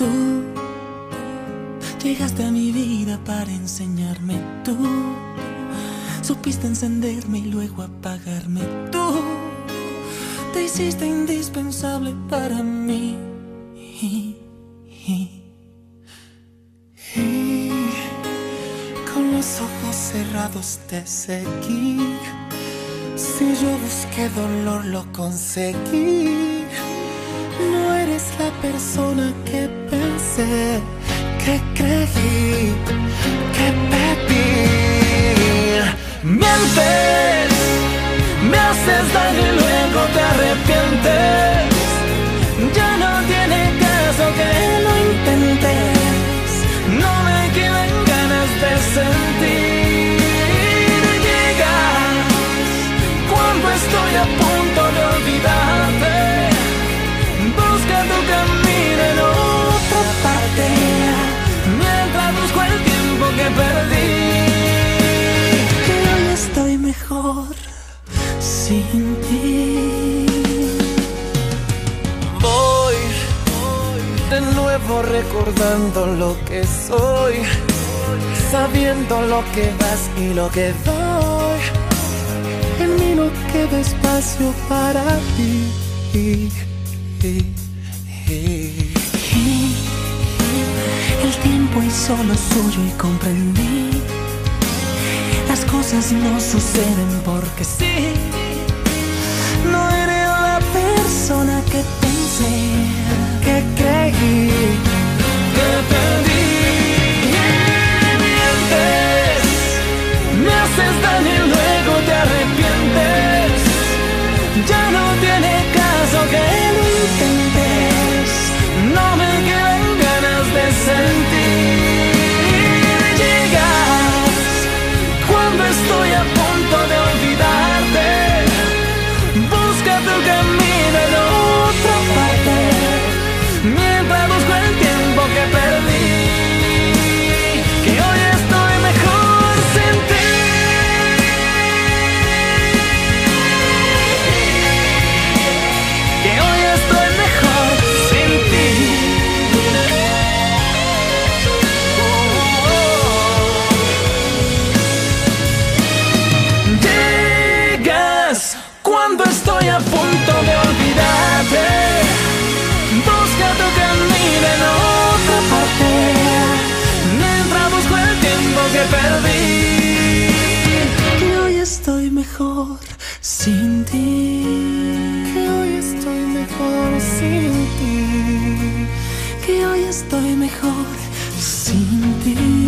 tú. Llegaste a mi vida para enseñarme tú. Supiste encenderme y luego apagarme tú. Te hiciste indispensable para mí. Con los ojos cerrados te seguí. Si yo busqué dolor, lo conseguí. Eres la persona que pensé, que creí, que pedí. Mientes, nuevo recordando lo que soy, sabiendo lo que das y lo que doy. En mí no queda espacio para ti. El tiempo hizo lo suyo y comprendí. Las cosas no suceden porque sí. No eres la persona que pensé, mejor sin ti. Que hoy estoy mejor sin ti. Que hoy estoy mejor sin